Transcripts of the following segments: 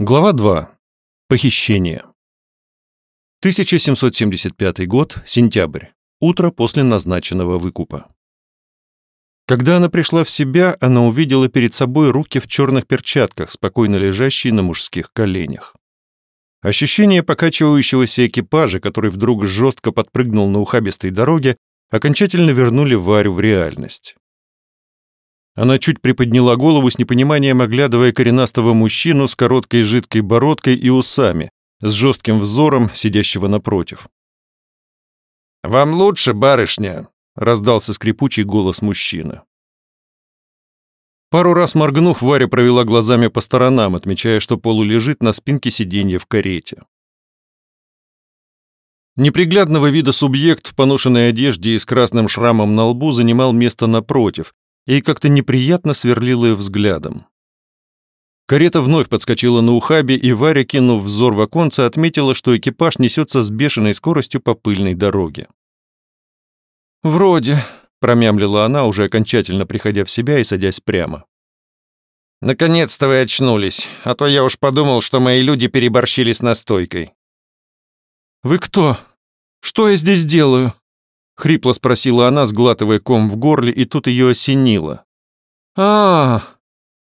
Глава 2. Похищение. 1775 год, сентябрь. Утро после назначенного выкупа. Когда она пришла в себя, она увидела перед собой руки в черных перчатках, спокойно лежащие на мужских коленях. Ощущение покачивающегося экипажа, который вдруг жестко подпрыгнул на ухабистой дороге, окончательно вернули Варю в реальность. Она чуть приподняла голову с непониманием, оглядывая коренастого мужчину с короткой жидкой бородкой и усами, с жестким взором, сидящего напротив. «Вам лучше, барышня?» — раздался скрипучий голос мужчины. Пару раз моргнув, Варя провела глазами по сторонам, отмечая, что Полу лежит на спинке сиденья в карете. Неприглядного вида субъект в поношенной одежде и с красным шрамом на лбу занимал место напротив, и как-то неприятно сверлила ее взглядом. Карета вновь подскочила на ухабе, и Варя, кинув взор в оконце, отметила, что экипаж несется с бешеной скоростью по пыльной дороге. «Вроде», — промямлила она, уже окончательно приходя в себя и садясь прямо. «Наконец-то вы очнулись, а то я уж подумал, что мои люди переборщили с настойкой». «Вы кто? Что я здесь делаю?» — хрипло спросила она, сглатывая ком в горле, и тут ее осенило. а,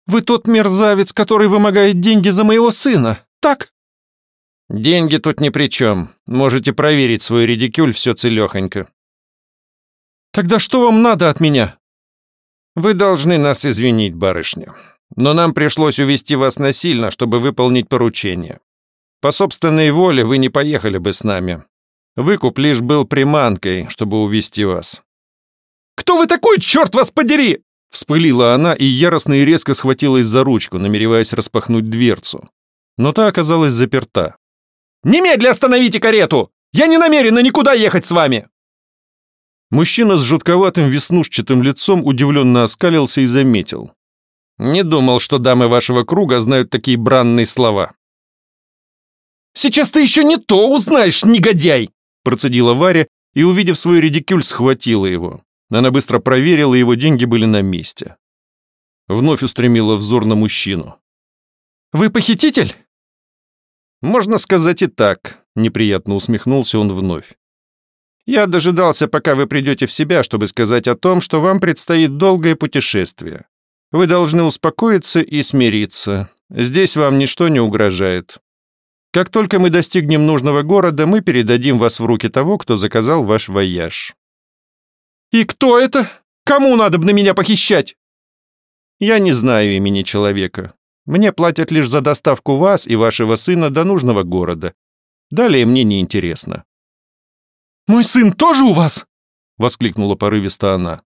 вы тот мерзавец, который вымогает деньги за моего сына, так?» «Деньги тут ни при чем. Можете проверить свой редикюль, все целехонько». «Тогда что вам надо от меня?» «Вы должны нас извинить, барышня. Но нам пришлось увести вас насильно, чтобы выполнить поручение. По собственной воле вы не поехали бы с нами. Выкуп лишь был приманкой, чтобы увести вас». «Кто вы такой, черт вас подери?» Вспылила она и яростно и резко схватилась за ручку, намереваясь распахнуть дверцу. Но та оказалась заперта. «Немедля остановите карету! Я не намерена никуда ехать с вами!» Мужчина с жутковатым веснушчатым лицом удивленно оскалился и заметил. «Не думал, что дамы вашего круга знают такие бранные слова». «Сейчас ты еще не то узнаешь, негодяй!» Процедила Варя и, увидев свой редикюль, схватила его. Она быстро проверила, его деньги были на месте. Вновь устремила взор на мужчину. «Вы похититель?» «Можно сказать и так», — неприятно усмехнулся он вновь. «Я дожидался, пока вы придете в себя, чтобы сказать о том, что вам предстоит долгое путешествие. Вы должны успокоиться и смириться. Здесь вам ничто не угрожает. Как только мы достигнем нужного города, мы передадим вас в руки того, кто заказал ваш вояж». «И кто это? Кому надо на меня похищать?» «Я не знаю имени человека. Мне платят лишь за доставку вас и вашего сына до нужного города. Далее мне не интересно». «Мой сын тоже у вас?» — воскликнула порывисто она.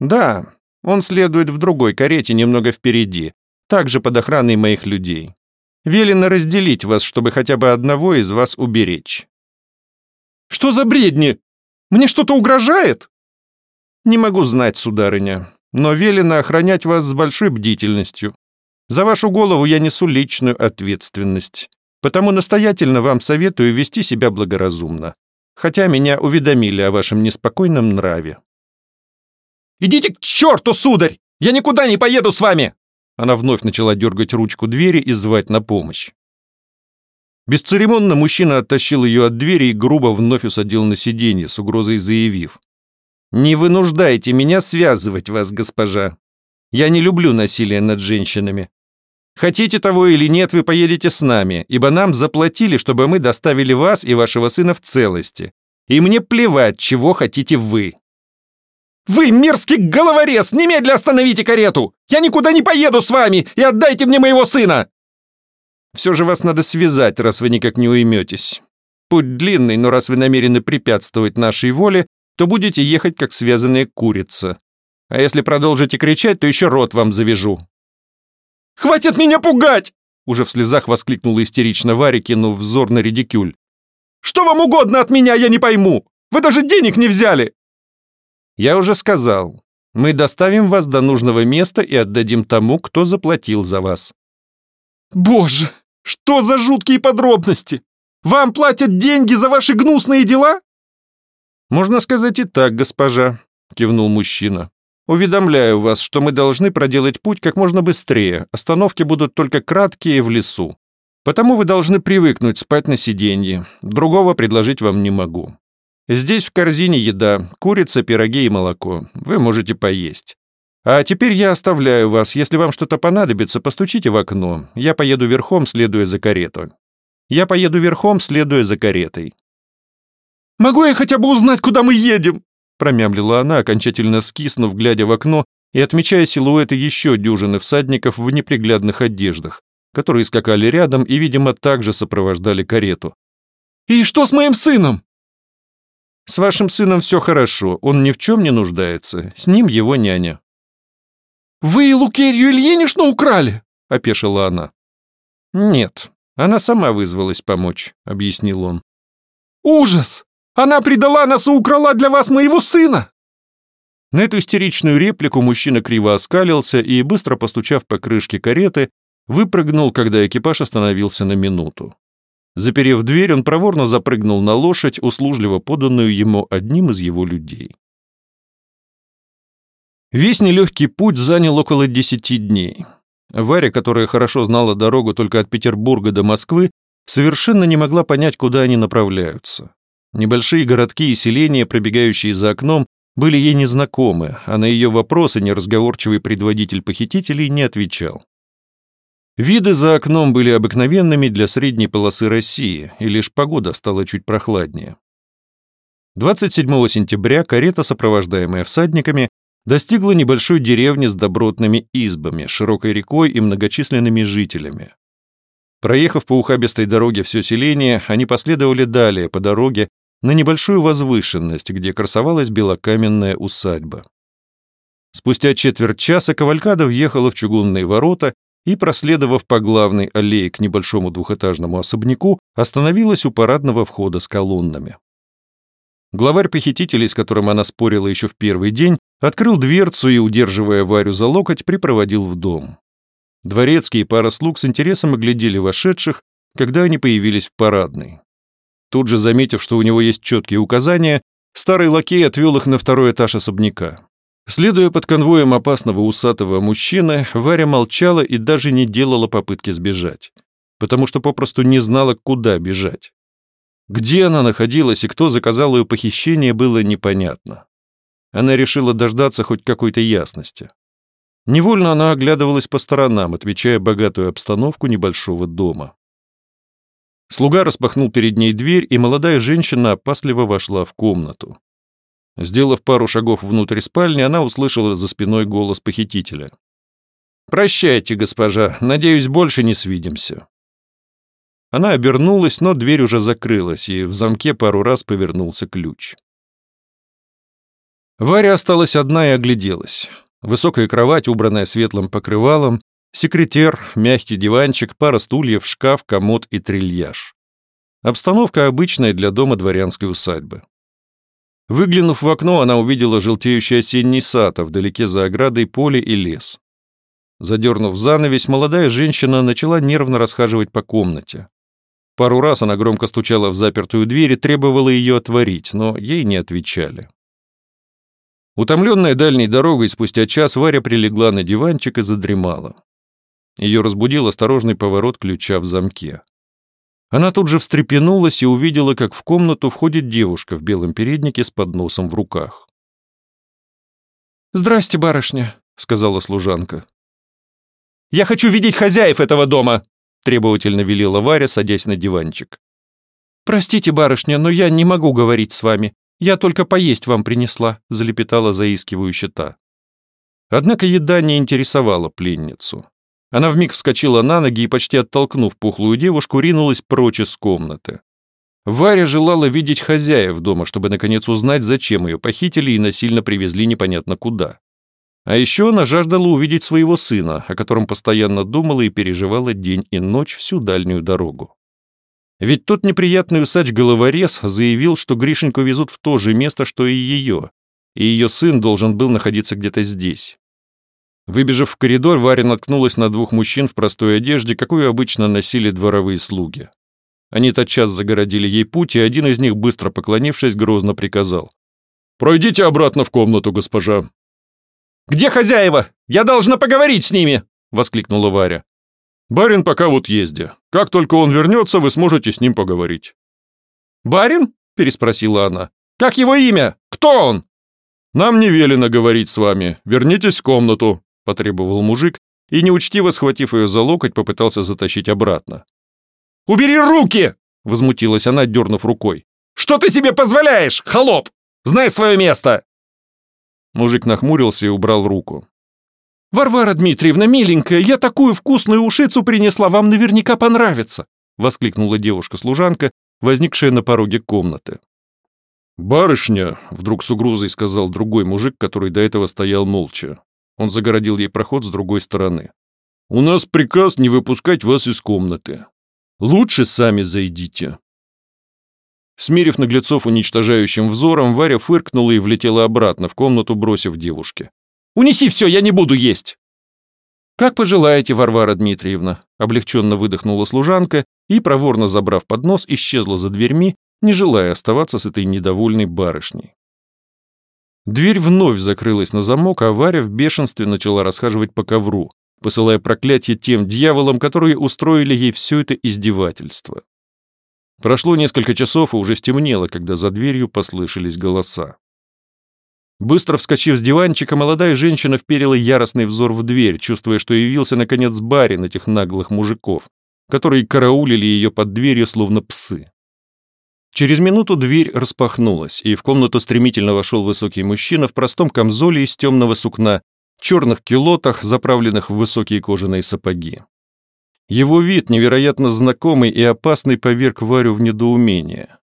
«Да, он следует в другой карете немного впереди, также под охраной моих людей. Велено разделить вас, чтобы хотя бы одного из вас уберечь». «Что за бредни? Мне что-то угрожает?» «Не могу знать, сударыня, но велено охранять вас с большой бдительностью. За вашу голову я несу личную ответственность, потому настоятельно вам советую вести себя благоразумно, хотя меня уведомили о вашем неспокойном нраве». «Идите к черту, сударь! Я никуда не поеду с вами!» Она вновь начала дергать ручку двери и звать на помощь. Бесцеремонно мужчина оттащил ее от двери и грубо вновь усадил на сиденье, с угрозой заявив. «Не вынуждайте меня связывать вас, госпожа. Я не люблю насилие над женщинами. Хотите того или нет, вы поедете с нами, ибо нам заплатили, чтобы мы доставили вас и вашего сына в целости. И мне плевать, чего хотите вы». «Вы мерзкий головорез! Немедля остановите карету! Я никуда не поеду с вами и отдайте мне моего сына!» «Все же вас надо связать, раз вы никак не уйметесь. Путь длинный, но раз вы намерены препятствовать нашей воле, то будете ехать, как связанная курица. А если продолжите кричать, то еще рот вам завяжу». «Хватит меня пугать!» Уже в слезах воскликнула истерично Варя, кинув взор на редикюль. «Что вам угодно от меня, я не пойму! Вы даже денег не взяли!» Я уже сказал, мы доставим вас до нужного места и отдадим тому, кто заплатил за вас. Боже, что за жуткие подробности! Вам платят деньги за ваши гнусные дела? Можно сказать и так, госпожа, кивнул мужчина. Уведомляю вас, что мы должны проделать путь как можно быстрее. Остановки будут только краткие в лесу. Потому вы должны привыкнуть спать на сиденье. Другого предложить вам не могу. Здесь в корзине еда, курица, пироги и молоко. Вы можете поесть. А теперь я оставляю вас. Если вам что-то понадобится, постучите в окно. Я поеду верхом, следуя за каретой. Я поеду верхом, следуя за каретой. «Могу я хотя бы узнать, куда мы едем?» промямлила она, окончательно скиснув, глядя в окно и отмечая силуэты еще дюжины всадников в неприглядных одеждах, которые скакали рядом и, видимо, также сопровождали карету. «И что с моим сыном?» «С вашим сыном все хорошо, он ни в чем не нуждается, с ним его няня». «Вы Лукерью Ильиничну украли?» — опешила она. «Нет, она сама вызвалась помочь», — объяснил он. «Ужас! Она предала нас и украла для вас моего сына!» На эту истеричную реплику мужчина криво оскалился и, быстро постучав по крышке кареты, выпрыгнул, когда экипаж остановился на минуту. Заперев дверь, он проворно запрыгнул на лошадь, услужливо поданную ему одним из его людей. Весь нелегкий путь занял около десяти дней. Варя, которая хорошо знала дорогу только от Петербурга до Москвы, совершенно не могла понять, куда они направляются. Небольшие городки и селения, пробегающие за окном, были ей незнакомы, а на ее вопросы неразговорчивый предводитель похитителей не отвечал. Виды за окном были обыкновенными для средней полосы России, и лишь погода стала чуть прохладнее. 27 сентября карета, сопровождаемая всадниками, достигла небольшой деревни с добротными избами, широкой рекой и многочисленными жителями. Проехав по ухабистой дороге все селение, они последовали далее по дороге на небольшую возвышенность, где красовалась белокаменная усадьба. Спустя четверть часа Кавалькада въехала в чугунные ворота и, проследовав по главной аллее к небольшому двухэтажному особняку, остановилась у парадного входа с колоннами. Главарь похитителей, с которым она спорила еще в первый день, открыл дверцу и, удерживая Варю за локоть, припроводил в дом. Дворецкий и пара слуг с интересом оглядели вошедших, когда они появились в парадной. Тут же, заметив, что у него есть четкие указания, старый лакей отвел их на второй этаж особняка. Следуя под конвоем опасного усатого мужчины, Варя молчала и даже не делала попытки сбежать, потому что попросту не знала, куда бежать. Где она находилась и кто заказал ее похищение, было непонятно. Она решила дождаться хоть какой-то ясности. Невольно она оглядывалась по сторонам, отмечая богатую обстановку небольшого дома. Слуга распахнул перед ней дверь, и молодая женщина опасливо вошла в комнату. Сделав пару шагов внутрь спальни, она услышала за спиной голос похитителя. «Прощайте, госпожа, надеюсь, больше не свидимся». Она обернулась, но дверь уже закрылась, и в замке пару раз повернулся ключ. Варя осталась одна и огляделась. Высокая кровать, убранная светлым покрывалом, Секретер, мягкий диванчик, пара стульев, шкаф, комод и трильяж. Обстановка обычная для дома дворянской усадьбы. Выглянув в окно, она увидела желтеющий осенний сад, а вдалеке за оградой поле и лес. Задернув занавесь, молодая женщина начала нервно расхаживать по комнате. Пару раз она громко стучала в запертую дверь и требовала ее отворить, но ей не отвечали. Утомленная дальней дорогой, спустя час Варя прилегла на диванчик и задремала. Ее разбудил осторожный поворот ключа в замке. Она тут же встрепенулась и увидела, как в комнату входит девушка в белом переднике с подносом в руках. «Здрасте, барышня», — сказала служанка. «Я хочу видеть хозяев этого дома!» — требовательно велела Варя, садясь на диванчик. «Простите, барышня, но я не могу говорить с вами. Я только поесть вам принесла», — залепетала заискивающая та. Однако еда не интересовала пленницу. Она вмиг вскочила на ноги и, почти оттолкнув пухлую девушку, ринулась прочь из комнаты. Варя желала видеть хозяев дома, чтобы наконец узнать, зачем ее похитили и насильно привезли непонятно куда. А еще она жаждала увидеть своего сына, о котором постоянно думала и переживала день и ночь всю дальнюю дорогу. Ведь тот неприятный усач-головорез заявил, что Гришеньку везут в то же место, что и ее, и ее сын должен был находиться где-то здесь. Выбежав в коридор, Варя наткнулась на двух мужчин в простой одежде, какую обычно носили дворовые слуги. Они тотчас загородили ей путь, и один из них, быстро поклонившись, грозно приказал. «Пройдите обратно в комнату, госпожа». «Где хозяева? Я должна поговорить с ними!» — воскликнула Варя. Барин пока вот езде. Как только он вернется, вы сможете с ним поговорить». «Барин?» — переспросила она. «Как его имя? Кто он?» «Нам не велено говорить с вами. Вернитесь в комнату», — потребовал мужик и, неучтиво схватив ее за локоть, попытался затащить обратно. «Убери руки!» — возмутилась она, дернув рукой. «Что ты себе позволяешь, холоп? Знай свое место!» Мужик нахмурился и убрал руку. «Варвара Дмитриевна, миленькая, я такую вкусную ушицу принесла, вам наверняка понравится!» — воскликнула девушка-служанка, возникшая на пороге комнаты. «Барышня!» — вдруг с угрозой сказал другой мужик, который до этого стоял молча. Он загородил ей проход с другой стороны. «У нас приказ не выпускать вас из комнаты. Лучше сами зайдите». Смирив наглецов уничтожающим взором, Варя фыркнула и влетела обратно в комнату, бросив девушке. «Унеси все, я не буду есть!» «Как пожелаете, Варвара Дмитриевна», — облегченно выдохнула служанка и, проворно забрав поднос, исчезла за дверьми, не желая оставаться с этой недовольной барышней. Дверь вновь закрылась на замок, а Варя в бешенстве начала расхаживать по ковру, посылая проклятие тем дьяволам, которые устроили ей все это издевательство. Прошло несколько часов, и уже стемнело, когда за дверью послышались голоса. Быстро вскочив с диванчика, молодая женщина вперила яростный взор в дверь, чувствуя, что явился, наконец, барин этих наглых мужиков, которые караулили ее под дверью, словно псы. Через минуту дверь распахнулась, и в комнату стремительно вошел высокий мужчина в простом камзоле из темного сукна, черных килотах, заправленных в высокие кожаные сапоги. Его вид, невероятно знакомый и опасный, поверг Варю в недоумение.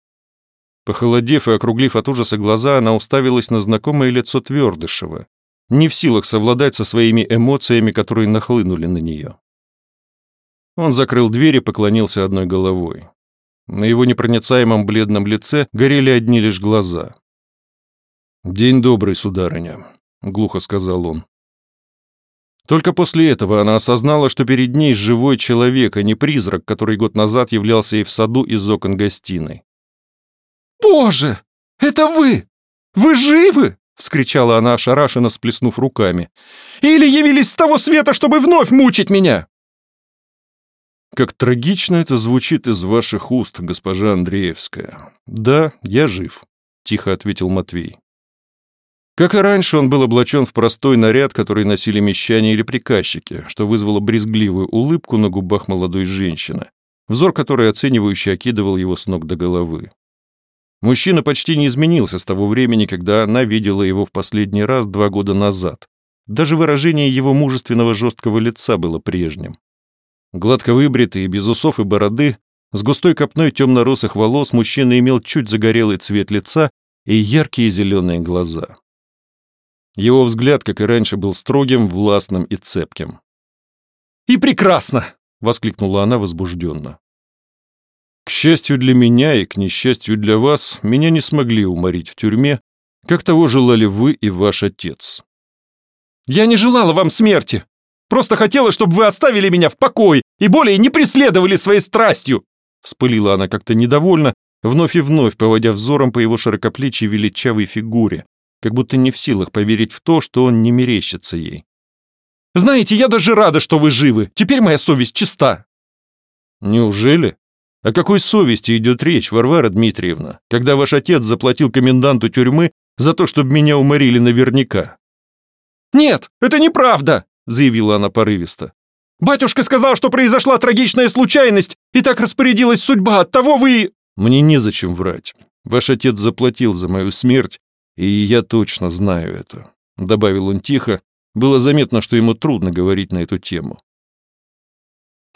Похолодев и округлив от ужаса глаза, она уставилась на знакомое лицо Твердышева, не в силах совладать со своими эмоциями, которые нахлынули на нее. Он закрыл дверь и поклонился одной головой. На его непроницаемом бледном лице горели одни лишь глаза. «День добрый, сударыня», — глухо сказал он. Только после этого она осознала, что перед ней живой человек, а не призрак, который год назад являлся ей в саду из окон гостиной. «Боже, это вы! Вы живы?» — вскричала она, ошарашенно сплеснув руками. «Или явились с того света, чтобы вновь мучить меня?» Как трагично это звучит из ваших уст, госпожа Андреевская. Да, я жив, тихо ответил Матвей. Как и раньше, он был облачен в простой наряд, который носили мещане или приказчики, что вызвало брезгливую улыбку на губах молодой женщины, взор которой оценивающе окидывал его с ног до головы. Мужчина почти не изменился с того времени, когда она видела его в последний раз два года назад. Даже выражение его мужественного жесткого лица было прежним. Гладко выбритый, без усов и бороды, с густой копной темно-русых волос мужчина имел чуть загорелый цвет лица и яркие зеленые глаза. Его взгляд, как и раньше, был строгим, властным и цепким. «И прекрасно!» — воскликнула она возбужденно. «К счастью для меня и к несчастью для вас, меня не смогли уморить в тюрьме, как того желали вы и ваш отец». «Я не желала вам смерти!» Просто хотела, чтобы вы оставили меня в покое и более не преследовали своей страстью!» Вспылила она как-то недовольно, вновь и вновь поводя взором по его широкоплечьей величавой фигуре, как будто не в силах поверить в то, что он не мерещится ей. «Знаете, я даже рада, что вы живы. Теперь моя совесть чиста». «Неужели? О какой совести идет речь, Варвара Дмитриевна, когда ваш отец заплатил коменданту тюрьмы за то, чтобы меня уморили наверняка?» «Нет, это неправда!» Заявила она порывисто. «Батюшка сказал, что произошла трагичная случайность, и так распорядилась судьба, оттого вы...» «Мне незачем врать. Ваш отец заплатил за мою смерть, и я точно знаю это», — добавил он тихо. Было заметно, что ему трудно говорить на эту тему.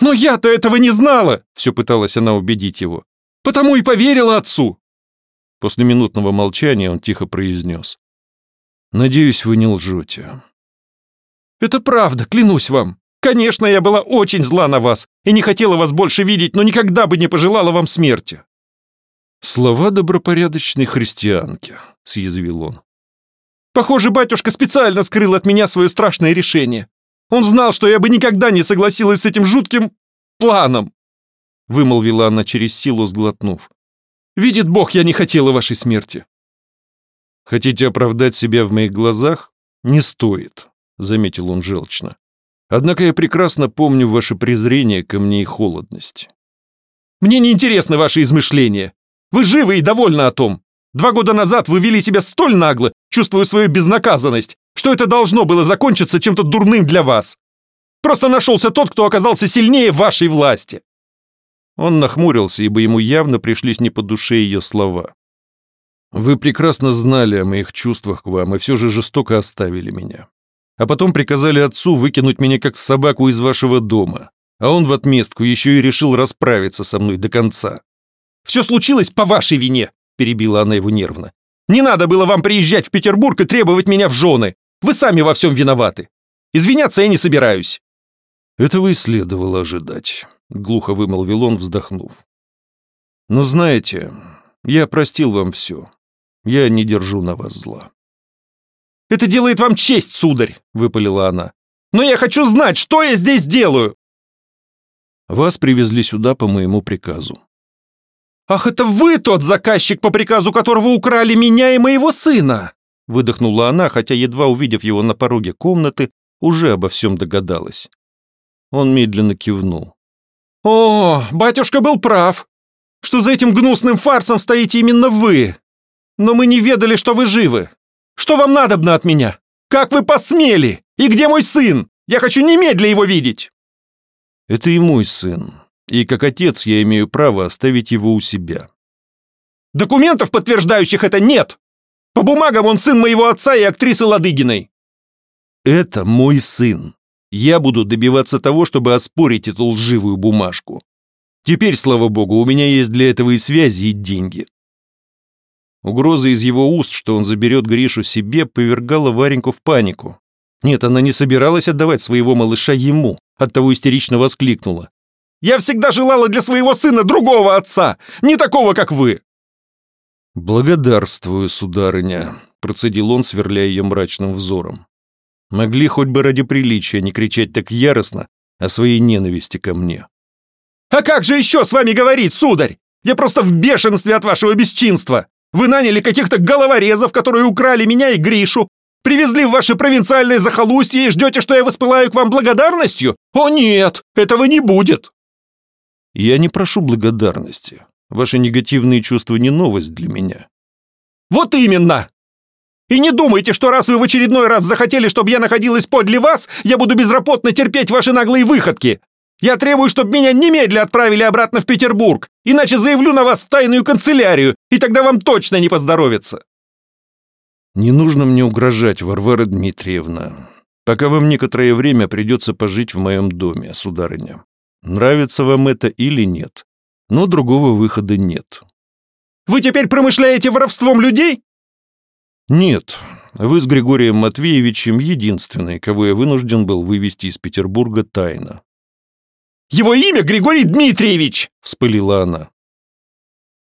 «Но я-то этого не знала!» — все пыталась она убедить его. «Потому и поверила отцу!» После минутного молчания он тихо произнес. «Надеюсь, вы не лжете. Это правда, клянусь вам. Конечно, я была очень зла на вас и не хотела вас больше видеть, но никогда бы не пожелала вам смерти». «Слова добропорядочной христианки», — съязвил он. «Похоже, батюшка специально скрыл от меня свое страшное решение. Он знал, что я бы никогда не согласилась с этим жутким планом», — вымолвила она через силу, сглотнув. «Видит Бог, я не хотела вашей смерти». «Хотите оправдать себя в моих глазах? Не стоит», — заметил он желчно. Однако я прекрасно помню ваше презрение ко мне и холодность. Мне не интересны ваши измышления. Вы живы и довольны о том. Два года назад вы вели себя столь нагло, чувствуя свою безнаказанность, что это должно было закончиться чем-то дурным для вас. Просто нашелся тот, кто оказался сильнее вашей власти. Он нахмурился, ибо ему явно пришлись не по душе ее слова. «Вы прекрасно знали о моих чувствах к вам и все же жестоко оставили меня. А потом приказали отцу выкинуть меня как собаку из вашего дома, а он в отместку еще и решил расправиться со мной до конца». «Все случилось по вашей вине», — перебила она его нервно. «Не надо было вам приезжать в Петербург и требовать меня в жены. Вы сами во всем виноваты. Извиняться я не собираюсь». «Этого и следовало ожидать», — глухо вымолвил он, вздохнув. «Но знаете, я простил вам все. Я не держу на вас зла». «Это делает вам честь, сударь», — выпалила она. «Но я хочу знать, что я здесь делаю!» «Вас привезли сюда по моему приказу». «Ах, это вы тот заказчик, по приказу которого украли меня и моего сына!» Выдохнула она, хотя, едва увидев его на пороге комнаты, уже обо всем догадалась. Он медленно кивнул. «О, батюшка был прав, что за этим гнусным фарсом стоите именно вы. Но мы не ведали, что вы живы. Что вам надобно от меня? Как вы посмели? И где мой сын? Я хочу немедля его видеть!» «Это и мой сын, и как отец я имею право оставить его у себя». «Документов, подтверждающих это, нет! По бумагам он сын моего отца и актрисы Ладыгиной!» «Это мой сын. Я буду добиваться того, чтобы оспорить эту лживую бумажку. Теперь, слава богу, у меня есть для этого и связи, и деньги. Угроза из его уст, что он заберет Гришу себе, повергала Вареньку в панику. Нет, она не собиралась отдавать своего малыша ему, оттого истерично воскликнула. «Я всегда желала для своего сына другого отца, не такого, как вы!» «Благодарствую, сударыня», — процедил он, сверляя ее мрачным взором. Могли хоть бы ради приличия не кричать так яростно о своей ненависти ко мне. «А как же еще с вами говорить, сударь? Я просто в бешенстве от вашего бесчинства! Вы наняли каких-то головорезов, которые украли меня и Гришу, привезли в ваше провинциальное захолустье и ждете, что я воспылаю к вам благодарностью? О нет, этого не будет!» «Я не прошу благодарности. Ваши негативные чувства не новость для меня». «Вот именно! И не думайте, что раз вы в очередной раз захотели, чтобы я находилась подле вас, я буду безропотно терпеть ваши наглые выходки. Я требую, чтобы меня немедля отправили обратно в Петербург, иначе заявлю на вас в тайную канцелярию, и тогда вам точно не поздоровится». «Не нужно мне угрожать, Варвара Дмитриевна. Пока вам некоторое время придется пожить в моем доме, сударыня. Нравится вам это или нет, но другого выхода нет». «Вы теперь промышляете воровством людей?» «Нет, вы с Григорием Матвеевичем единственный, кого я вынужден был вывести из Петербурга тайно». «Его имя Григорий Дмитриевич!» — вспылила она.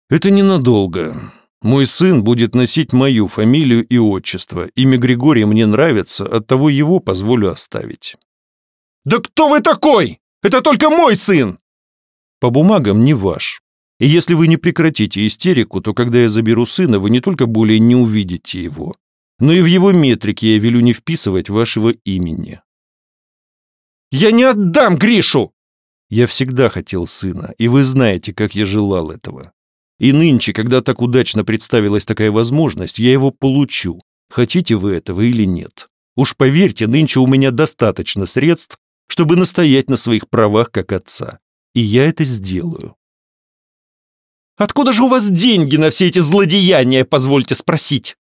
«Это ненадолго. Мой сын будет носить мою фамилию и отчество. Имя Григория мне нравится, оттого его позволю оставить». «Да кто вы такой? Это только мой сын!» «По бумагам не ваш. И если вы не прекратите истерику, то когда я заберу сына, вы не только более не увидите его, но и в его метрике я велю не вписывать вашего имени. «Я не отдам Гришу!» Я всегда хотел сына, и вы знаете, как я желал этого. И нынче, когда так удачно представилась такая возможность, я его получу, хотите вы этого или нет. Уж поверьте, нынче у меня достаточно средств, чтобы настоять на своих правах как отца. И я это сделаю. Откуда же у вас деньги на все эти злодеяния, позвольте спросить?»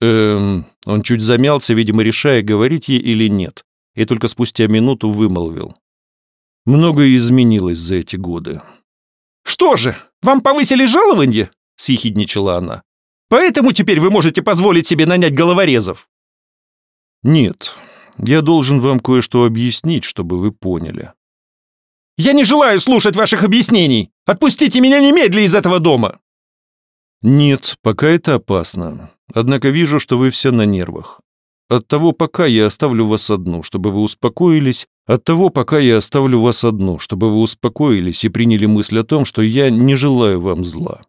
Эм, он чуть замялся, видимо, решая, говорить ей или нет, и только спустя минуту вымолвил. Многое изменилось за эти годы. «Что же, вам повысили жалование?» — съехидничала она. «Поэтому теперь вы можете позволить себе нанять головорезов?» «Нет, я должен вам кое-что объяснить, чтобы вы поняли». Я не желаю слушать ваших объяснений! Отпустите меня немедля из этого дома!» «Нет, пока это опасно. Однако вижу, что вы все на нервах. Оттого пока я оставлю вас одну, чтобы вы успокоились. Оттого пока я оставлю вас одну, чтобы вы успокоились и приняли мысль о том, что я не желаю вам зла».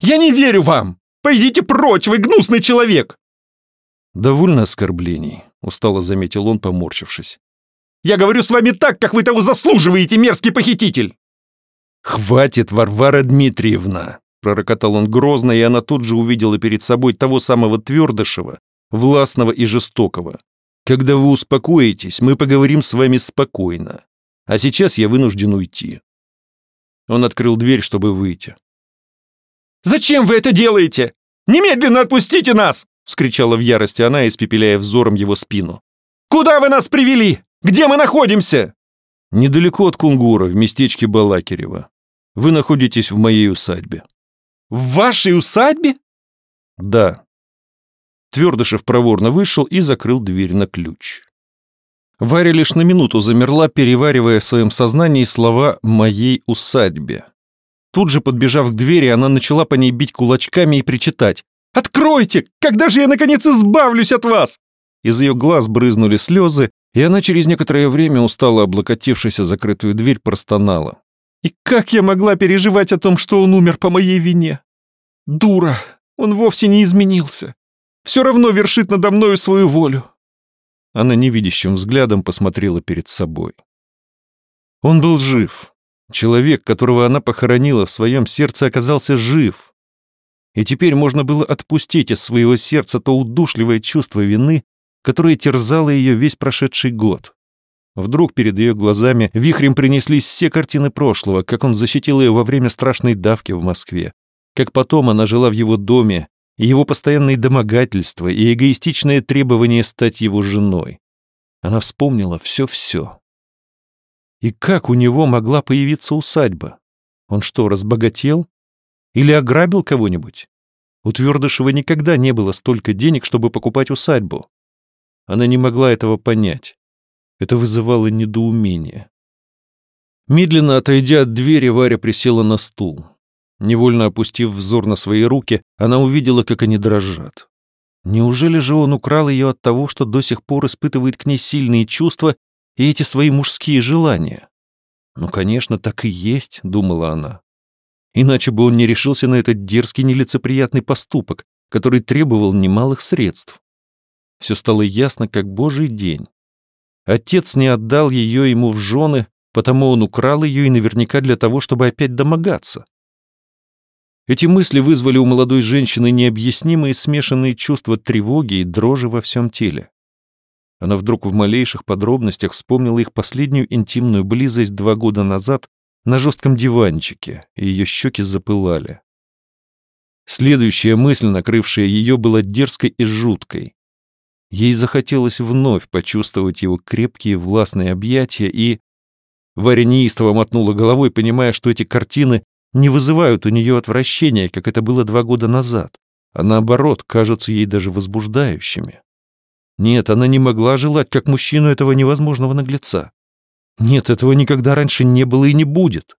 «Я не верю вам! Пойдите прочь, вы гнусный человек!» «Довольно оскорблений», — устало заметил он, поморщившись. Я говорю с вами так, как вы того заслуживаете, мерзкий похититель!» «Хватит, Варвара Дмитриевна!» Пророкотал он грозно, и она тут же увидела перед собой того самого Твердышева, властного и жестокого. «Когда вы успокоитесь, мы поговорим с вами спокойно. А сейчас я вынужден уйти». Он открыл дверь, чтобы выйти. «Зачем вы это делаете? Немедленно отпустите нас!» — вскричала в ярости она, испепеляя взором его спину. «Куда вы нас привели? Где мы находимся?» «Недалеко от Кунгура, в местечке Балакирева. Вы находитесь в моей усадьбе». «В вашей усадьбе?» «Да». Твердышев проворно вышел и закрыл дверь на ключ. Варя лишь на минуту замерла, переваривая в своем сознании слова «моей усадьбе». Тут же, подбежав к двери, она начала по ней бить кулачками и причитать. «Откройте! Когда же я, наконец, избавлюсь от вас?» Из ее глаз брызнули слезы, и она через некоторое время, устало облокотившись о закрытую дверь, простонала. «И как я могла переживать о том, что он умер по моей вине? Дура! Он вовсе не изменился. Все равно вершит надо мною свою волю». Она невидящим взглядом посмотрела перед собой. Он был жив. Человек, которого она похоронила в своем сердце, оказался жив. И теперь можно было отпустить из своего сердца то удушливое чувство вины, которое терзало ее весь прошедший год. Вдруг перед ее глазами вихрем принеслись все картины прошлого, как он защитил ее во время страшной давки в Москве, как потом она жила в его доме, и его постоянные домогательства и эгоистичное требование стать его женой. Она вспомнила все-все. И как у него могла появиться усадьба? Он что, разбогател? Или ограбил кого-нибудь? У Твердышева никогда не было столько денег, чтобы покупать усадьбу. Она не могла этого понять. Это вызывало недоумение. Медленно отойдя от двери, Варя присела на стул. Невольно опустив взор на свои руки, она увидела, как они дрожат. Неужели же он украл ее от того, что до сих пор испытывает к ней сильные чувства и эти свои мужские желания? Ну, конечно, так и есть, думала она. Иначе бы он не решился на этот дерзкий нелицеприятный поступок, который требовал немалых средств. Все стало ясно, как божий день. Отец не отдал ее ему в жены, потому он украл ее и наверняка для того, чтобы опять домогаться. Эти мысли вызвали у молодой женщины необъяснимые смешанные чувства тревоги и дрожи во всем теле. Она вдруг в малейших подробностях вспомнила их последнюю интимную близость два года назад на жестком диванчике, и ее щеки запылали. Следующая мысль, накрывшая ее, была дерзкой и жуткой. Ей захотелось вновь почувствовать его крепкие властные объятия и... Варя неистово мотнула головой, понимая, что эти картины не вызывают у нее отвращения, как это было два года назад, а наоборот, кажутся ей даже возбуждающими. Нет, она не могла желать, как мужчину этого невозможного наглеца. Нет, этого никогда раньше не было и не будет.